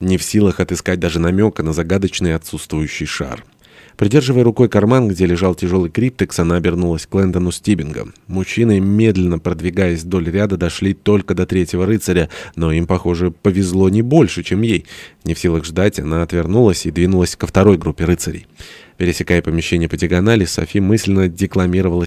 не в силах отыскать даже намека на загадочный отсутствующий шар. Придерживая рукой карман, где лежал тяжелый криптекс, она обернулась к Лэндону Стибингам. Мужчины, медленно продвигаясь вдоль ряда, дошли только до третьего рыцаря, но им, похоже, повезло не больше, чем ей. Не в силах ждать, она отвернулась и двинулась ко второй группе рыцарей. Пересекая помещение по диагонали, Софи мысленно декламировала